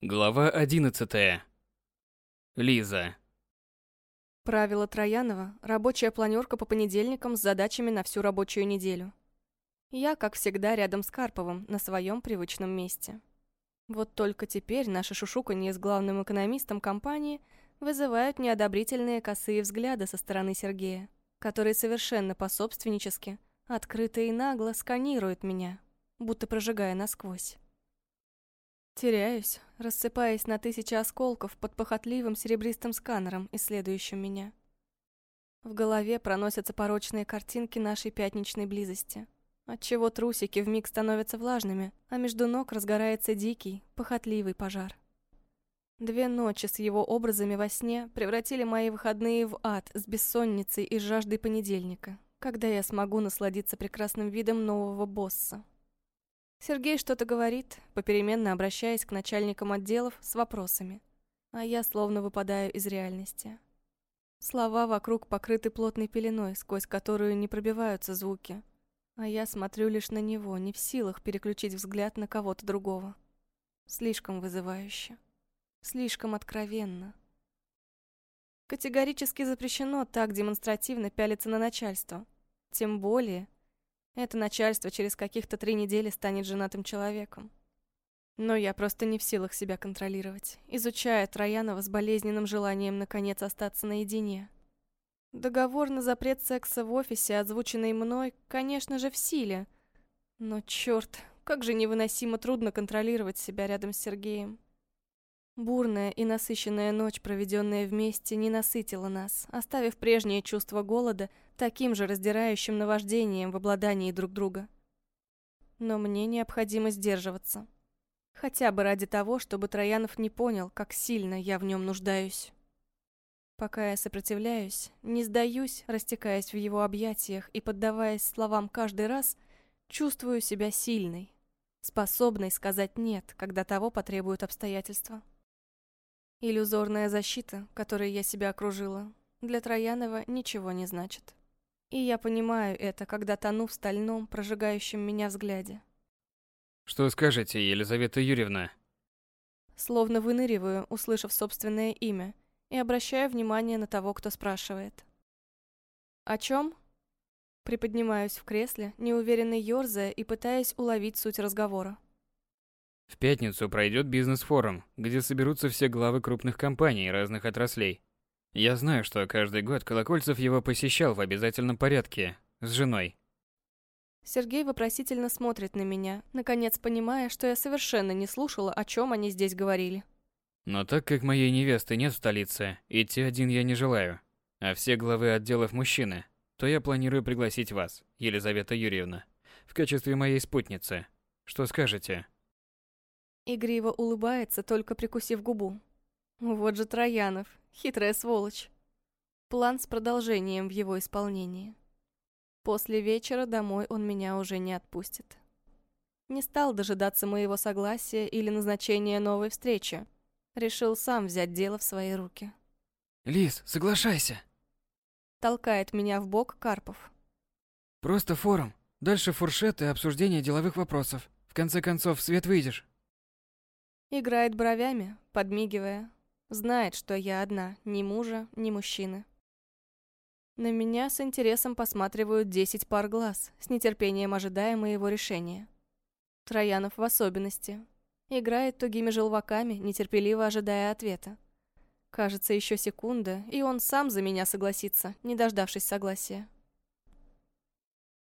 Глава 11. Лиза. Правило Троянова – рабочая планерка по понедельникам с задачами на всю рабочую неделю. Я, как всегда, рядом с Карповым, на своем привычном месте. Вот только теперь наши шушуканье с главным экономистом компании вызывают неодобрительные косые взгляды со стороны Сергея, который совершенно пособственнически, открыто и нагло сканирует меня, будто прожигая насквозь. Теряюсь, рассыпаясь на тысячи осколков под похотливым серебристым сканером, исследующим меня. В голове проносятся порочные картинки нашей пятничной близости, отчего трусики вмиг становятся влажными, а между ног разгорается дикий, похотливый пожар. Две ночи с его образами во сне превратили мои выходные в ад с бессонницей и жаждой понедельника, когда я смогу насладиться прекрасным видом нового босса, Сергей что-то говорит, попеременно обращаясь к начальникам отделов с вопросами. А я словно выпадаю из реальности. Слова вокруг покрыты плотной пеленой, сквозь которую не пробиваются звуки. А я смотрю лишь на него, не в силах переключить взгляд на кого-то другого. Слишком вызывающе. Слишком откровенно. Категорически запрещено так демонстративно пялиться на начальство. Тем более, это начальство через каких-то три недели станет женатым человеком. Но я просто не в силах себя контролировать, изучая Троянова с болезненным желанием наконец остаться наедине. Договор на запрет секса в офисе, озвученный мной, конечно же, в силе. Но черт, как же невыносимо трудно контролировать себя рядом с Сергеем. Бурная и насыщенная ночь, проведенная вместе, не насытила нас, оставив прежнее чувство голода таким же раздирающим наваждением в обладании друг друга. Но мне необходимо сдерживаться. Хотя бы ради того, чтобы Троянов не понял, как сильно я в нем нуждаюсь. Пока я сопротивляюсь, не сдаюсь, растекаясь в его объятиях и поддаваясь словам каждый раз, чувствую себя сильной, способной сказать «нет», когда того потребуют обстоятельства. Иллюзорная защита, которой я себя окружила, для Троянова ничего не значит. И я понимаю это, когда тону в стальном, прожигающем меня взгляде. Что скажете, Елизавета Юрьевна? Словно выныриваю, услышав собственное имя, и обращаю внимание на того, кто спрашивает. «О чем?» Приподнимаюсь в кресле, неуверенно ерзая и пытаясь уловить суть разговора. В пятницу пройдет бизнес-форум, где соберутся все главы крупных компаний разных отраслей. Я знаю, что каждый год Колокольцев его посещал в обязательном порядке, с женой. Сергей вопросительно смотрит на меня, наконец понимая, что я совершенно не слушала, о чем они здесь говорили. Но так как моей невесты нет в столице, идти один я не желаю, а все главы отделов мужчины, то я планирую пригласить вас, Елизавета Юрьевна, в качестве моей спутницы. Что скажете? Игриво улыбается, только прикусив губу. Вот же Троянов, хитрая сволочь. План с продолжением в его исполнении. После вечера домой он меня уже не отпустит. Не стал дожидаться моего согласия или назначения новой встречи. Решил сам взять дело в свои руки. «Лиз, соглашайся!» Толкает меня в бок Карпов. «Просто форум. Дальше фуршет и обсуждение деловых вопросов. В конце концов, в свет выйдешь». Играет бровями, подмигивая. Знает, что я одна, ни мужа, ни мужчины. На меня с интересом посматривают десять пар глаз, с нетерпением ожидая моего решения. Троянов в особенности. Играет тугими желваками, нетерпеливо ожидая ответа. Кажется, еще секунда, и он сам за меня согласится, не дождавшись согласия.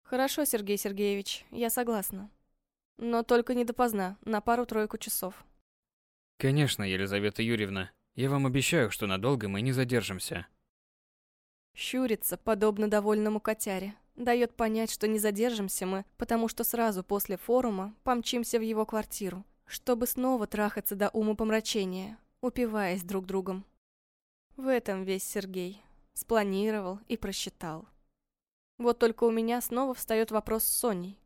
Хорошо, Сергей Сергеевич, я согласна. Но только не допоздна, на пару-тройку часов. Конечно, Елизавета Юрьевна. Я вам обещаю, что надолго мы не задержимся. Щурится, подобно довольному котяре. Дает понять, что не задержимся мы, потому что сразу после форума помчимся в его квартиру, чтобы снова трахаться до умопомрачения, упиваясь друг другом. В этом весь Сергей. Спланировал и просчитал. Вот только у меня снова встает вопрос с Соней.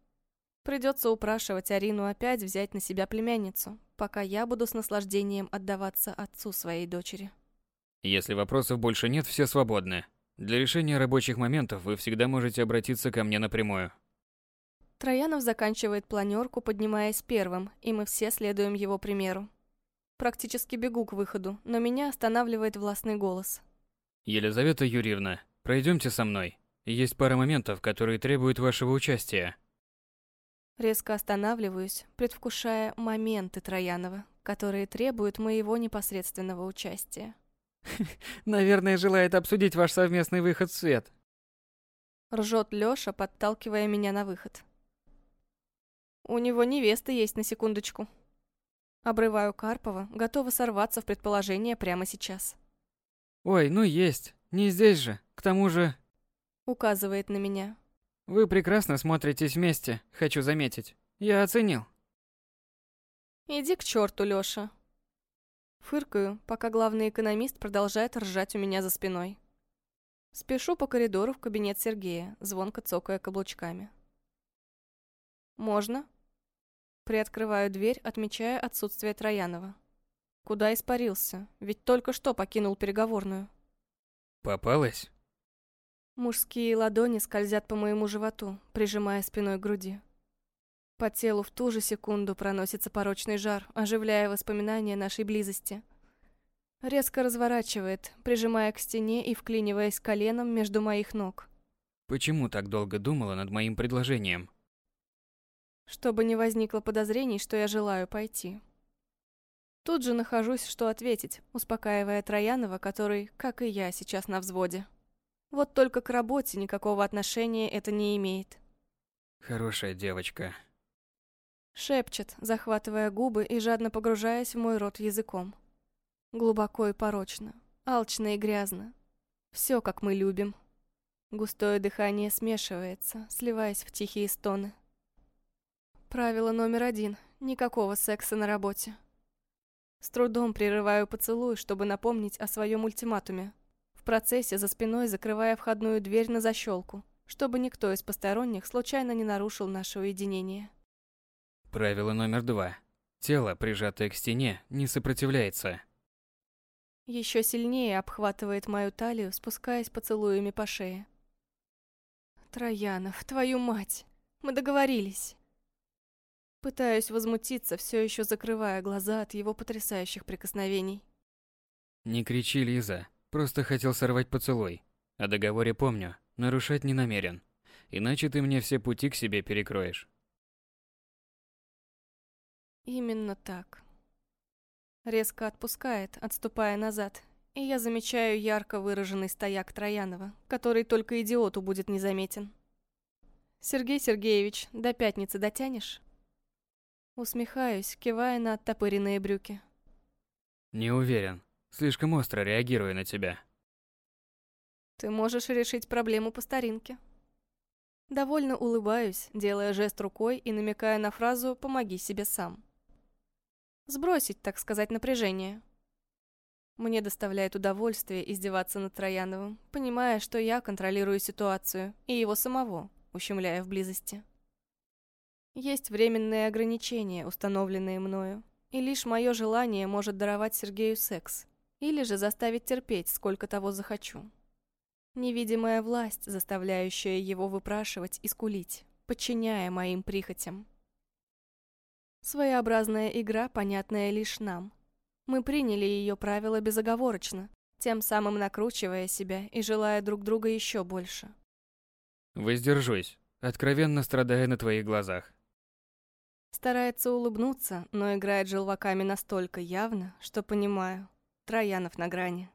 Придется упрашивать Арину опять взять на себя племянницу, пока я буду с наслаждением отдаваться отцу своей дочери. Если вопросов больше нет, все свободны. Для решения рабочих моментов вы всегда можете обратиться ко мне напрямую. Троянов заканчивает планерку, поднимаясь первым, и мы все следуем его примеру. Практически бегу к выходу, но меня останавливает властный голос. Елизавета Юрьевна, пройдемте со мной. Есть пара моментов, которые требуют вашего участия. Резко останавливаюсь, предвкушая моменты Троянова, которые требуют моего непосредственного участия. Наверное, желает обсудить ваш совместный выход в свет. Ржет Лёша, подталкивая меня на выход. У него невеста есть на секундочку. Обрываю Карпова, готова сорваться в предположение прямо сейчас. Ой, ну есть. Не здесь же. К тому же... Указывает на меня. Вы прекрасно смотритесь вместе, хочу заметить. Я оценил. Иди к черту, Лёша. Фыркаю, пока главный экономист продолжает ржать у меня за спиной. Спешу по коридору в кабинет Сергея, звонко цокая каблучками. «Можно?» Приоткрываю дверь, отмечая отсутствие Троянова. Куда испарился? Ведь только что покинул переговорную. Попалась? Мужские ладони скользят по моему животу, прижимая спиной к груди. По телу в ту же секунду проносится порочный жар, оживляя воспоминания нашей близости. Резко разворачивает, прижимая к стене и вклиниваясь коленом между моих ног. Почему так долго думала над моим предложением? чтобы не возникло подозрений, что я желаю пойти. Тут же нахожусь, что ответить, успокаивая Троянова, который, как и я, сейчас на взводе. Вот только к работе никакого отношения это не имеет. Хорошая девочка. Шепчет, захватывая губы и жадно погружаясь в мой рот языком. Глубоко и порочно, алчно и грязно. Все, как мы любим. Густое дыхание смешивается, сливаясь в тихие стоны. Правило номер один. Никакого секса на работе. С трудом прерываю поцелуй, чтобы напомнить о своем ультиматуме. В процессе за спиной закрывая входную дверь на защелку, чтобы никто из посторонних случайно не нарушил наше уединение. Правило номер два. Тело, прижатое к стене, не сопротивляется. Еще сильнее обхватывает мою талию, спускаясь поцелуями по шее. Троянов, твою мать! Мы договорились. Пытаюсь возмутиться, все еще закрывая глаза от его потрясающих прикосновений. Не кричи, Лиза. Просто хотел сорвать поцелуй. О договоре помню, нарушать не намерен. Иначе ты мне все пути к себе перекроешь. Именно так. Резко отпускает, отступая назад, и я замечаю ярко выраженный стояк Троянова, который только идиоту будет незаметен. «Сергей Сергеевич, до пятницы дотянешь?» Усмехаюсь, кивая на оттопыренные брюки. Не уверен. Слишком остро реагирую на тебя. Ты можешь решить проблему по старинке. Довольно улыбаюсь, делая жест рукой и намекая на фразу «помоги себе сам». Сбросить, так сказать, напряжение. Мне доставляет удовольствие издеваться над Трояновым, понимая, что я контролирую ситуацию и его самого, ущемляя в близости. Есть временные ограничения, установленные мною, и лишь мое желание может даровать Сергею секс, или же заставить терпеть, сколько того захочу. Невидимая власть, заставляющая его выпрашивать и скулить, подчиняя моим прихотям. Своеобразная игра, понятная лишь нам. Мы приняли ее правила безоговорочно, тем самым накручивая себя и желая друг друга еще больше. Воздержусь, откровенно страдая на твоих глазах. Старается улыбнуться, но играет желваками настолько явно, что понимаю. Троянов на грани.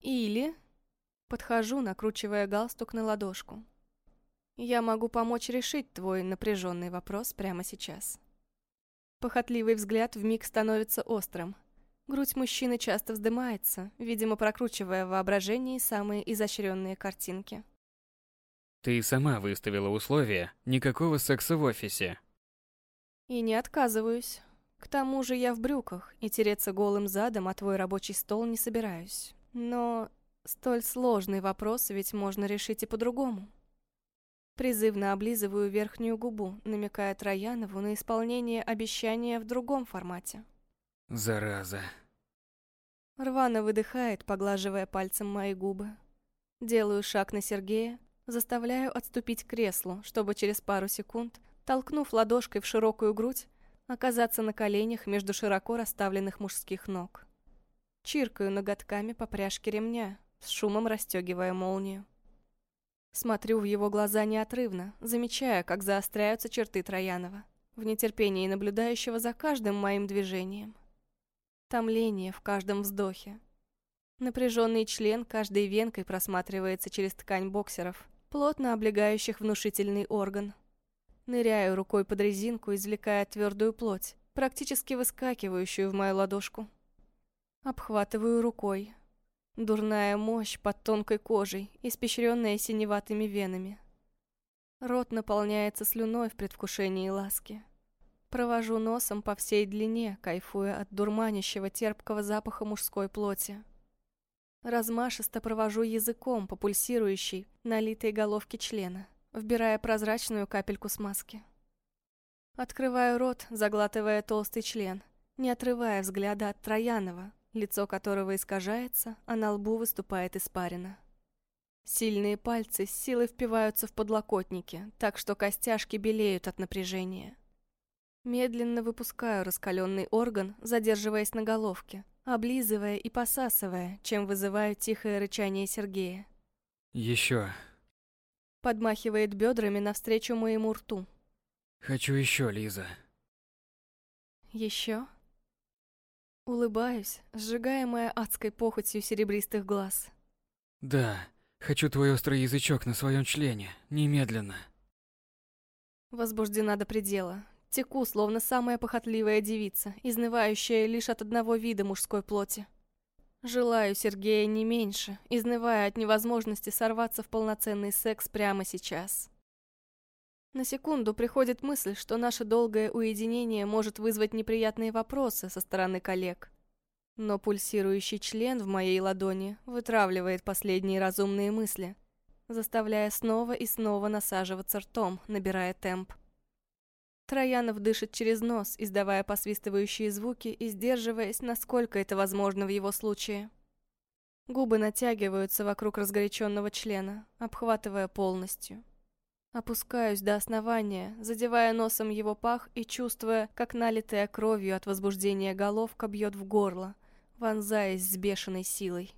Или... Подхожу, накручивая галстук на ладошку. Я могу помочь решить твой напряженный вопрос прямо сейчас. Похотливый взгляд вмиг становится острым. Грудь мужчины часто вздымается, видимо, прокручивая в воображении самые изощренные картинки. Ты сама выставила условия никакого секса в офисе. И не отказываюсь. К тому же я в брюках, и тереться голым задом о твой рабочий стол не собираюсь. Но столь сложный вопрос ведь можно решить и по-другому. Призывно облизываю верхнюю губу, намекая Троянову на исполнение обещания в другом формате. Зараза. Рвано выдыхает, поглаживая пальцем мои губы. Делаю шаг на Сергея, заставляю отступить к креслу, чтобы через пару секунд толкнув ладошкой в широкую грудь, Оказаться на коленях между широко расставленных мужских ног. Чиркаю ноготками по пряжке ремня, с шумом расстегивая молнию. Смотрю в его глаза неотрывно, замечая, как заостряются черты Троянова, в нетерпении наблюдающего за каждым моим движением. Томление в каждом вздохе. Напряженный член каждой венкой просматривается через ткань боксеров, плотно облегающих внушительный орган. Ныряю рукой под резинку, извлекая твердую плоть, практически выскакивающую в мою ладошку. Обхватываю рукой, Дурная мощь под тонкой кожей, испещренная синеватыми венами. Рот наполняется слюной в предвкушении ласки. Провожу носом по всей длине, кайфуя от дурманящего терпкого запаха мужской плоти. Размашисто провожу языком по пульсирующей, налитой головке члена, вбирая прозрачную капельку смазки. Открываю рот, заглатывая толстый член, не отрывая взгляда от Троянова, лицо которого искажается, а на лбу выступает испарина. Сильные пальцы с силой впиваются в подлокотники, так что костяшки белеют от напряжения. Медленно выпускаю раскаленный орган, задерживаясь на головке, облизывая и посасывая, чем вызываю тихое рычание Сергея. Еще. Подмахивает бедрами навстречу моему рту. Хочу еще, Лиза. Еще? Улыбаюсь, сжигаемая адской похотью серебристых глаз. Да, хочу твой острый язычок на своем члене, немедленно. Возбуждена до предела. Теку, словно самая похотливая девица, изнывающая лишь от одного вида мужской плоти. Желаю Сергея не меньше, изнывая от невозможности сорваться в полноценный секс прямо сейчас. На секунду приходит мысль, что наше долгое уединение может вызвать неприятные вопросы со стороны коллег. Но пульсирующий член в моей ладони вытравливает последние разумные мысли, заставляя снова и снова насаживаться ртом, набирая темп. Троянов дышит через нос, издавая посвистывающие звуки и сдерживаясь, насколько это возможно в его случае. Губы натягиваются вокруг разгоряченного члена, обхватывая полностью. Опускаюсь до основания, задевая носом его пах и чувствуя, как налитая кровью от возбуждения головка бьет в горло, вонзаясь с бешеной силой.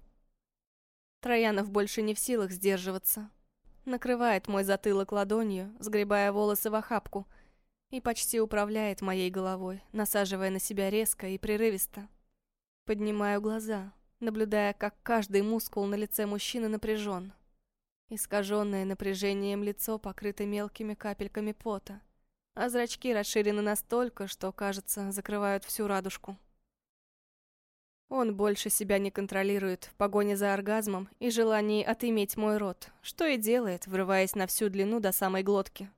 Троянов больше не в силах сдерживаться. Накрывает мой затылок ладонью, сгребая волосы в охапку, и почти управляет моей головой, насаживая на себя резко и прерывисто. Поднимаю глаза, наблюдая, как каждый мускул на лице мужчины напряжен. Искаженное напряжением лицо покрыто мелкими капельками пота, а зрачки расширены настолько, что, кажется, закрывают всю радужку. Он больше себя не контролирует в погоне за оргазмом и желании отыметь мой рот, что и делает, врываясь на всю длину до самой глотки.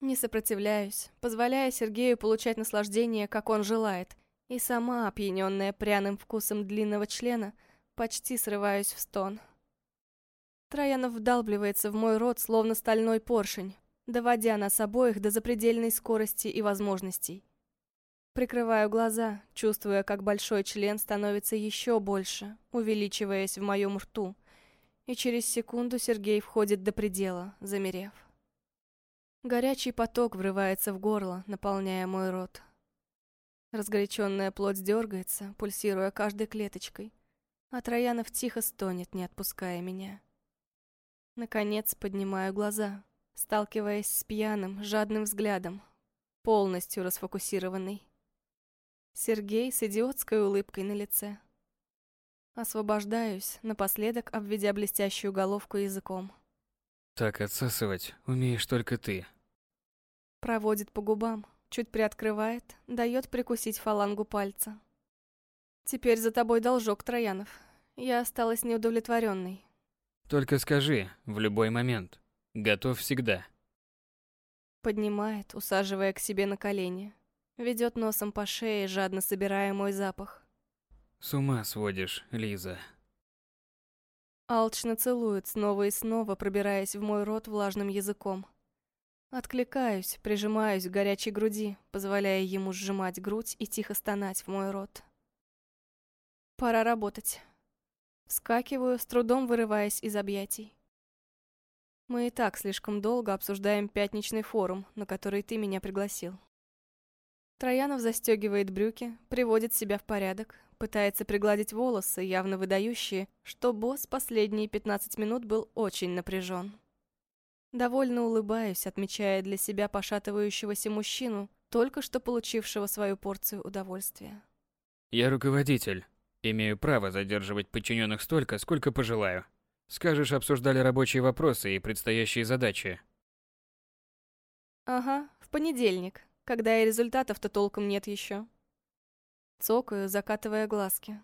Не сопротивляюсь, позволяя Сергею получать наслаждение, как он желает, и сама, опьяненная пряным вкусом длинного члена, почти срываюсь в стон. Троянов вдалбливается в мой рот, словно стальной поршень, доводя нас обоих до запредельной скорости и возможностей. Прикрываю глаза, чувствуя, как большой член становится еще больше, увеличиваясь в моем рту, и через секунду Сергей входит до предела, замерев. Горячий поток врывается в горло, наполняя мой рот. Разгоряченная плоть дергается, пульсируя каждой клеточкой, а Троянов тихо стонет, не отпуская меня. Наконец поднимаю глаза, сталкиваясь с пьяным, жадным взглядом, полностью расфокусированный. Сергей с идиотской улыбкой на лице. Освобождаюсь, напоследок обведя блестящую головку языком. Так отсасывать умеешь только ты. Проводит по губам, чуть приоткрывает, дает прикусить фалангу пальца. Теперь за тобой должок, Троянов. Я осталась неудовлетворенной. Только скажи, в любой момент. Готов всегда. Поднимает, усаживая к себе на колени. Ведет носом по шее, жадно собирая мой запах. С ума сводишь, Лиза. Алчно целует снова и снова, пробираясь в мой рот влажным языком. Откликаюсь, прижимаюсь к горячей груди, позволяя ему сжимать грудь и тихо стонать в мой рот. Пора работать. Вскакиваю, с трудом вырываясь из объятий. Мы и так слишком долго обсуждаем пятничный форум, на который ты меня пригласил. Троянов застегивает брюки, приводит себя в порядок, пытается пригладить волосы, явно выдающие, что босс последние 15 минут был очень напряжен. Довольно улыбаюсь, отмечая для себя пошатывающегося мужчину, только что получившего свою порцию удовольствия. Я руководитель. Имею право задерживать подчиненных столько, сколько пожелаю. Скажешь, обсуждали рабочие вопросы и предстоящие задачи. Ага, в понедельник, когда и результатов-то толком нет еще. Цокаю, закатывая глазки.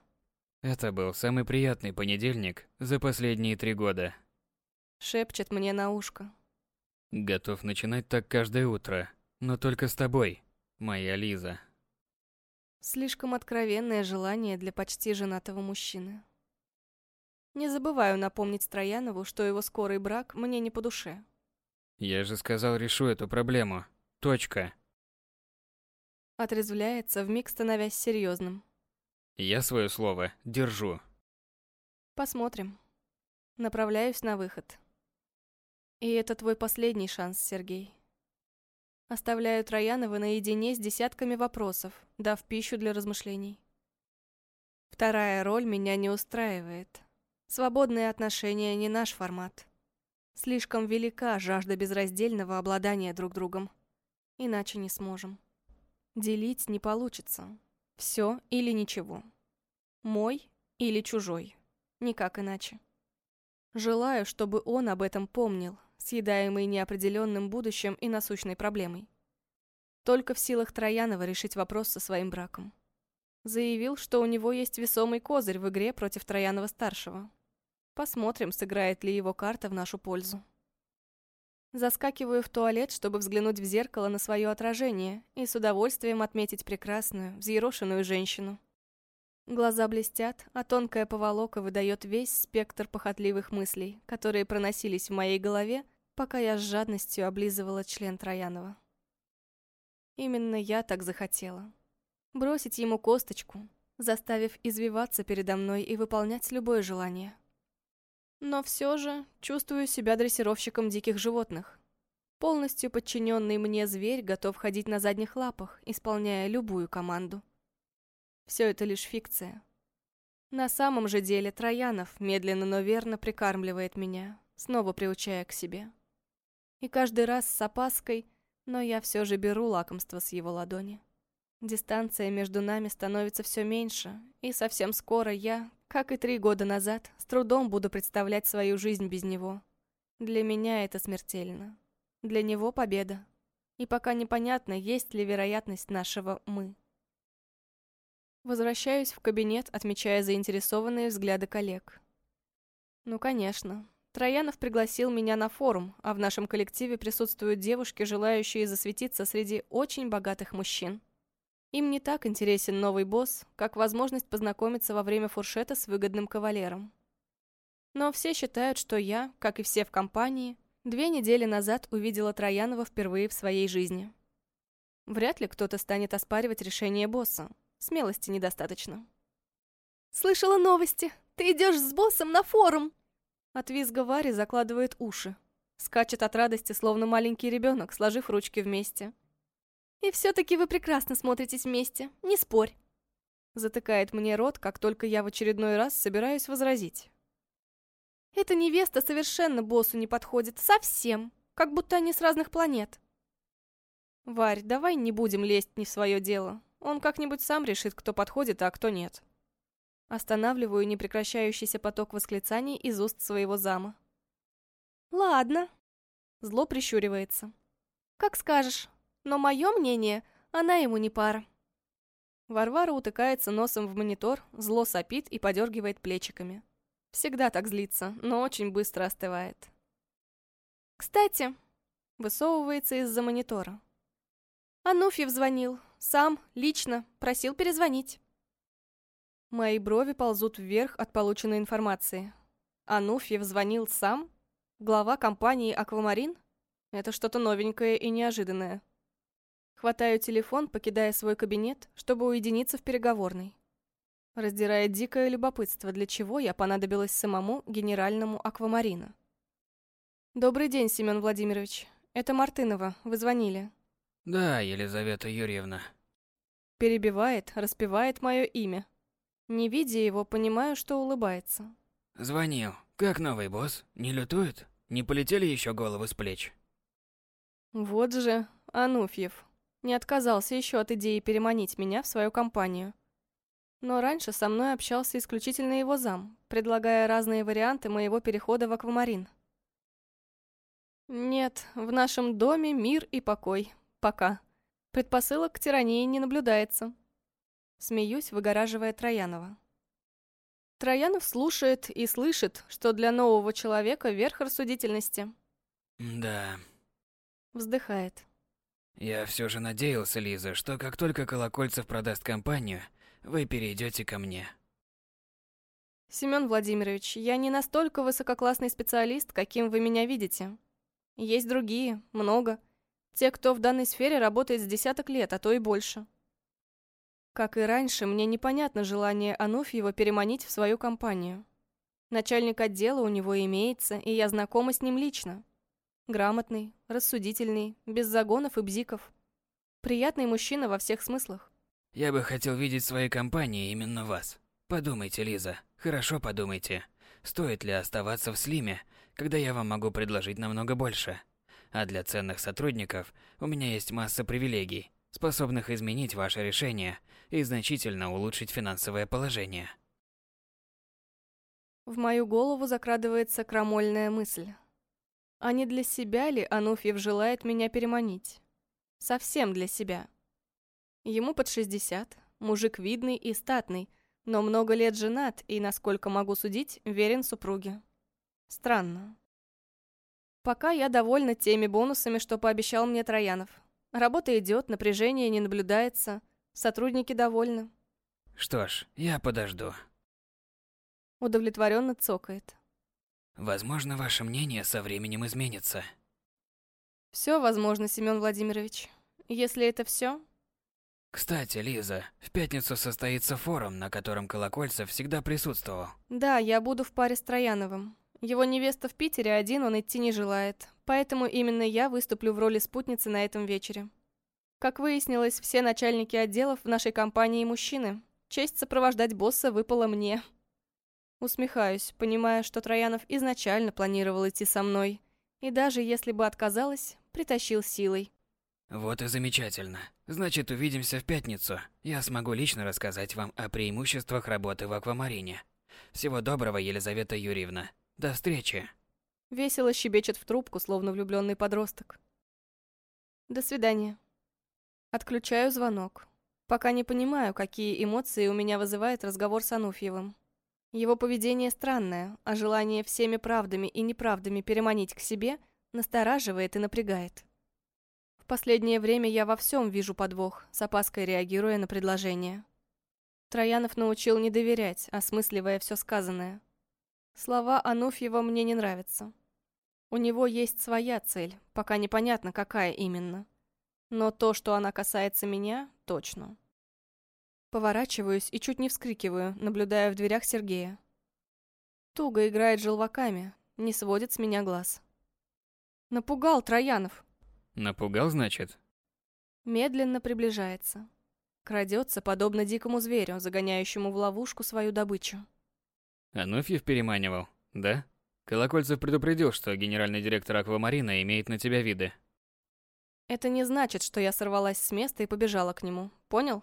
Это был самый приятный понедельник за последние три года. Шепчет мне на ушко. Готов начинать так каждое утро, но только с тобой, моя Лиза. Слишком откровенное желание для почти женатого мужчины. Не забываю напомнить Троянову, что его скорый брак мне не по душе. Я же сказал, решу эту проблему. Точка. Отрезвляется, вмиг становясь серьезным. Я свое слово держу. Посмотрим. Направляюсь на выход. И это твой последний шанс, Сергей. Оставляю Троянова наедине с десятками вопросов, дав пищу для размышлений. Вторая роль меня не устраивает. Свободные отношения не наш формат. Слишком велика жажда безраздельного обладания друг другом. Иначе не сможем. Делить не получится. Все или ничего. Мой или чужой. Никак иначе. Желаю, чтобы он об этом помнил, съедаемый неопределенным будущим и насущной проблемой. Только в силах Троянова решить вопрос со своим браком. Заявил, что у него есть весомый козырь в игре против Троянова-старшего. Посмотрим, сыграет ли его карта в нашу пользу. Заскакиваю в туалет, чтобы взглянуть в зеркало на свое отражение и с удовольствием отметить прекрасную, взъерошенную женщину. Глаза блестят, а тонкая поволока выдает весь спектр похотливых мыслей, которые проносились в моей голове, пока я с жадностью облизывала член Троянова. Именно я так захотела. Бросить ему косточку, заставив извиваться передо мной и выполнять любое желание. Но все же чувствую себя дрессировщиком диких животных. Полностью подчиненный мне зверь готов ходить на задних лапах, исполняя любую команду. Все это лишь фикция. На самом же деле Троянов медленно, но верно прикармливает меня, снова приучая к себе. И каждый раз с опаской, но я все же беру лакомство с его ладони. Дистанция между нами становится все меньше, и совсем скоро я, как и три года назад, с трудом буду представлять свою жизнь без него. Для меня это смертельно. Для него победа. И пока непонятно, есть ли вероятность нашего «мы». Возвращаюсь в кабинет, отмечая заинтересованные взгляды коллег. Ну, конечно. Троянов пригласил меня на форум, а в нашем коллективе присутствуют девушки, желающие засветиться среди очень богатых мужчин. Им не так интересен новый босс, как возможность познакомиться во время фуршета с выгодным кавалером. Но все считают, что я, как и все в компании, две недели назад увидела Троянова впервые в своей жизни. Вряд ли кто-то станет оспаривать решение босса. Смелости недостаточно. «Слышала новости! Ты идешь с боссом на форум!» От визга Вари закладывает уши. Скачет от радости, словно маленький ребенок, сложив ручки вместе. «И все-таки вы прекрасно смотритесь вместе, не спорь!» Затыкает мне рот, как только я в очередной раз собираюсь возразить. Эта невеста совершенно боссу не подходит, совсем, как будто они с разных планет. Варь, давай не будем лезть не в свое дело. Он как-нибудь сам решит, кто подходит, а кто нет. Останавливаю непрекращающийся поток восклицаний из уст своего зама. «Ладно». Зло прищуривается. «Как скажешь, но мое мнение, она ему не пара». Варвара утыкается носом в монитор, зло сопит и подергивает плечиками. Всегда так злится, но очень быстро остывает. «Кстати», — высовывается из-за монитора. «Ануфьев звонил. Сам, лично, просил перезвонить. Мои брови ползут вверх от полученной информации. Ануфьев звонил сам? Глава компании «Аквамарин»? Это что-то новенькое и неожиданное. Хватаю телефон, покидая свой кабинет, чтобы уединиться в переговорной. Раздирает дикое любопытство, для чего я понадобилась самому генеральному «Аквамарина». «Добрый день, Семен Владимирович. Это Мартынова. Вы звонили?» Да, Елизавета Юрьевна. Перебивает, распевает мое имя. Не видя его, понимаю, что улыбается. Звонил. Как новый босс? Не лютует? Не полетели еще головы с плеч? Вот же, Ануфьев. Не отказался еще от идеи переманить меня в свою компанию. Но раньше со мной общался исключительно его зам, предлагая разные варианты моего перехода в аквамарин. Нет, в нашем доме мир и покой. Пока. Предпосылок к тирании не наблюдается. Смеюсь, выгораживая Троянова. Троянов слушает и слышит, что для нового человека верх рассудительности. Да. Вздыхает. Я все же надеялся, Лиза, что как только Колокольцев продаст компанию, вы перейдете ко мне. Семен Владимирович, я не настолько высококлассный специалист, каким вы меня видите. Есть другие, много. Те, кто в данной сфере работает с десяток лет, а то и больше. Как и раньше, мне непонятно желание Ануфьева переманить в свою компанию. Начальник отдела у него имеется, и я знакома с ним лично. Грамотный, рассудительный, без загонов и бзиков. Приятный мужчина во всех смыслах. Я бы хотел видеть в своей компании именно вас. Подумайте, Лиза, хорошо подумайте. Стоит ли оставаться в Слиме, когда я вам могу предложить намного больше? А для ценных сотрудников у меня есть масса привилегий, способных изменить ваше решение и значительно улучшить финансовое положение. В мою голову закрадывается крамольная мысль. А не для себя ли Ануфьев желает меня переманить? Совсем для себя. Ему под 60, мужик видный и статный, но много лет женат и, насколько могу судить, верен супруге. Странно. Пока я довольна теми бонусами, что пообещал мне Троянов. Работа идет, напряжение не наблюдается, сотрудники довольны. Что ж, я подожду. Удовлетворенно цокает. Возможно, ваше мнение со временем изменится. Все возможно, Семен Владимирович. Если это все, кстати, Лиза, в пятницу состоится форум, на котором Колокольцев всегда присутствовал. Да, я буду в паре с Трояновым. Его невеста в Питере, один он идти не желает. Поэтому именно я выступлю в роли спутницы на этом вечере. Как выяснилось, все начальники отделов в нашей компании мужчины. Честь сопровождать босса выпала мне. Усмехаюсь, понимая, что Троянов изначально планировал идти со мной. И даже если бы отказалась, притащил силой. Вот и замечательно. Значит, увидимся в пятницу. Я смогу лично рассказать вам о преимуществах работы в аквамарине. Всего доброго, Елизавета Юрьевна. До встречи. Весело щебечет в трубку, словно влюбленный подросток. До свидания. Отключаю звонок. Пока не понимаю, какие эмоции у меня вызывает разговор с Ануфьевым. Его поведение странное, а желание всеми правдами и неправдами переманить к себе настораживает и напрягает. В последнее время я во всем вижу подвох, с опаской реагируя на предложение. Троянов научил не доверять, осмысливая все сказанное. Слова Ануфьева мне не нравятся. У него есть своя цель, пока непонятно, какая именно. Но то, что она касается меня, точно. Поворачиваюсь и чуть не вскрикиваю, наблюдая в дверях Сергея. Туго играет желваками, не сводит с меня глаз. Напугал Троянов. Напугал, значит? Медленно приближается. Крадется, подобно дикому зверю, загоняющему в ловушку свою добычу. Ануфьев переманивал, да? Колокольцев предупредил, что генеральный директор Аквамарина имеет на тебя виды. Это не значит, что я сорвалась с места и побежала к нему. Понял?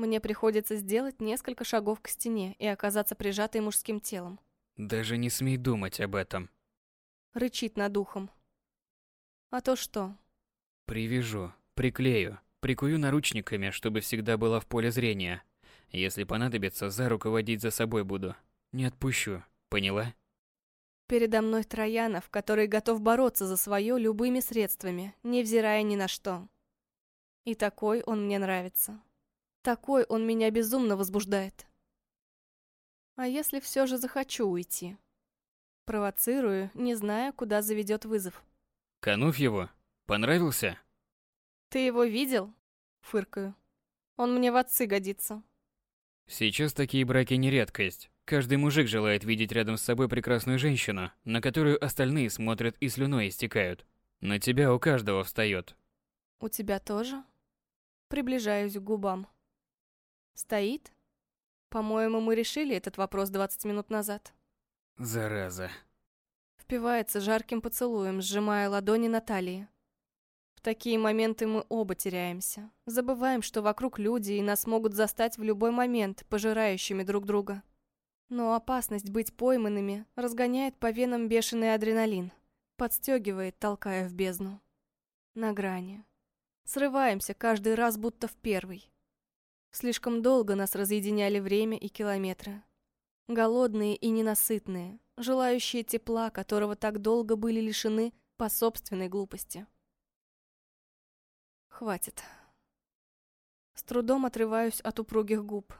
Мне приходится сделать несколько шагов к стене и оказаться прижатой мужским телом. Даже не смей думать об этом. Рычит над ухом. А то что? Привяжу, приклею, прикую наручниками, чтобы всегда была в поле зрения. Если понадобится, за руку водить за собой буду. Не отпущу, поняла? Передо мной Троянов, который готов бороться за свое любыми средствами, невзирая ни на что. И такой он мне нравится. Такой он меня безумно возбуждает. А если все же захочу уйти? Провоцирую, не зная, куда заведет вызов. Канув его? Понравился? Ты его видел? Фыркаю. Он мне в отцы годится. Сейчас такие браки не редкость. Каждый мужик желает видеть рядом с собой прекрасную женщину, на которую остальные смотрят и слюной истекают. На тебя у каждого встает. У тебя тоже? Приближаюсь к губам. Стоит? По-моему, мы решили этот вопрос 20 минут назад. Зараза. Впивается жарким поцелуем, сжимая ладони на талии. В такие моменты мы оба теряемся. Забываем, что вокруг люди, и нас могут застать в любой момент, пожирающими друг друга. Но опасность быть пойманными разгоняет по венам бешеный адреналин. Подстегивает, толкая в бездну. На грани. Срываемся каждый раз, будто в первый. Слишком долго нас разъединяли время и километры. Голодные и ненасытные, желающие тепла, которого так долго были лишены по собственной глупости. Хватит. С трудом отрываюсь от упругих губ.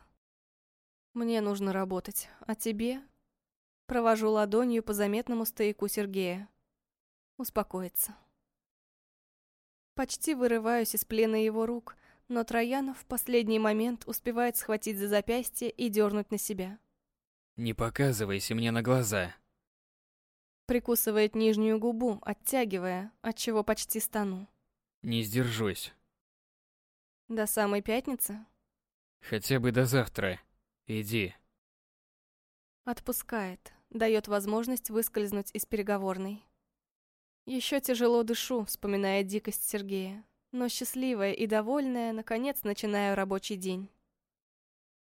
Мне нужно работать, а тебе? Провожу ладонью по заметному стояку Сергея. Успокоиться. Почти вырываюсь из плена его рук, но Троянов в последний момент успевает схватить за запястье и дернуть на себя. Не показывайся мне на глаза. Прикусывает нижнюю губу, оттягивая, от чего почти стану. Не сдержусь. До самой пятницы? Хотя бы до завтра. Иди. Отпускает, дает возможность выскользнуть из переговорной. Еще тяжело дышу, вспоминая дикость Сергея, но счастливая и довольная, наконец, начинаю рабочий день.